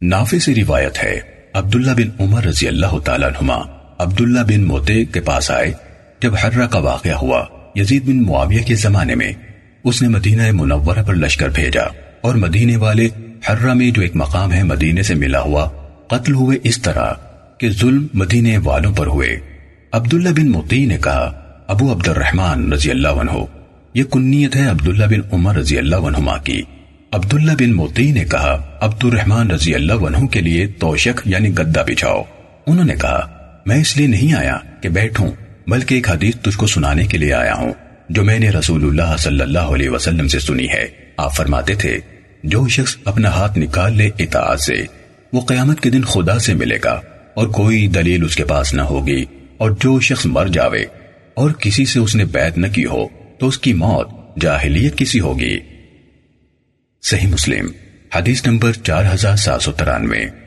نافع سے روایت ہے، عبداللہ بن عمر رضی اللہ تعالیٰ عنہما، عبداللہ بن موتے کے پاس آئے، جب حرہ کا واقعہ ہوا، یزید بن معاویہ کے زمانے میں، اس نے مدینہ منورہ پر لشکر بھیجا اور مدینے والے حرہ میں جو ایک مقام ہے مدینے سے ملا ہوا، قتل ہوئے اس طرح کہ ظلم مدینے والوں پر ہوئے۔ عبداللہ بن موتی نے کہا، ابو عبد الرحمن رضی اللہ عنہ، یہ کنیت ہے عبداللہ بن عمر رضی اللہ عنہما کی۔ عبداللہ بن موتی نے کہا عبد الرحمن رضی اللہ عنہ کے لیے توشک یعنی گدہ بچھاؤ۔ انہوں نے کہا، میں اس لیے نہیں آیا کہ بیٹھوں، بلکہ ایک حدیث تجھ کو سنانے کے لیے آیا ہوں، جو میں نے رسول اللہ صلی اللہ علیہ وسلم سے سنی ہے۔ آپ فرماتے تھے، جو شخص اپنا ہاتھ نکال لے اطاعت سے، وہ قیامت کے دن خدا سے ملے گا، اور کوئی دلیل اس کے پاس نہ ہوگی، اور جو شخص مر جاوے، اور کسی سے اس نے بیعت نہ کی ہو، تو اس کی موت جاہلیت کسی ہوگی۔ صحیح مسلم حدیث نمبر چار ہزار سات سو ترانوے۔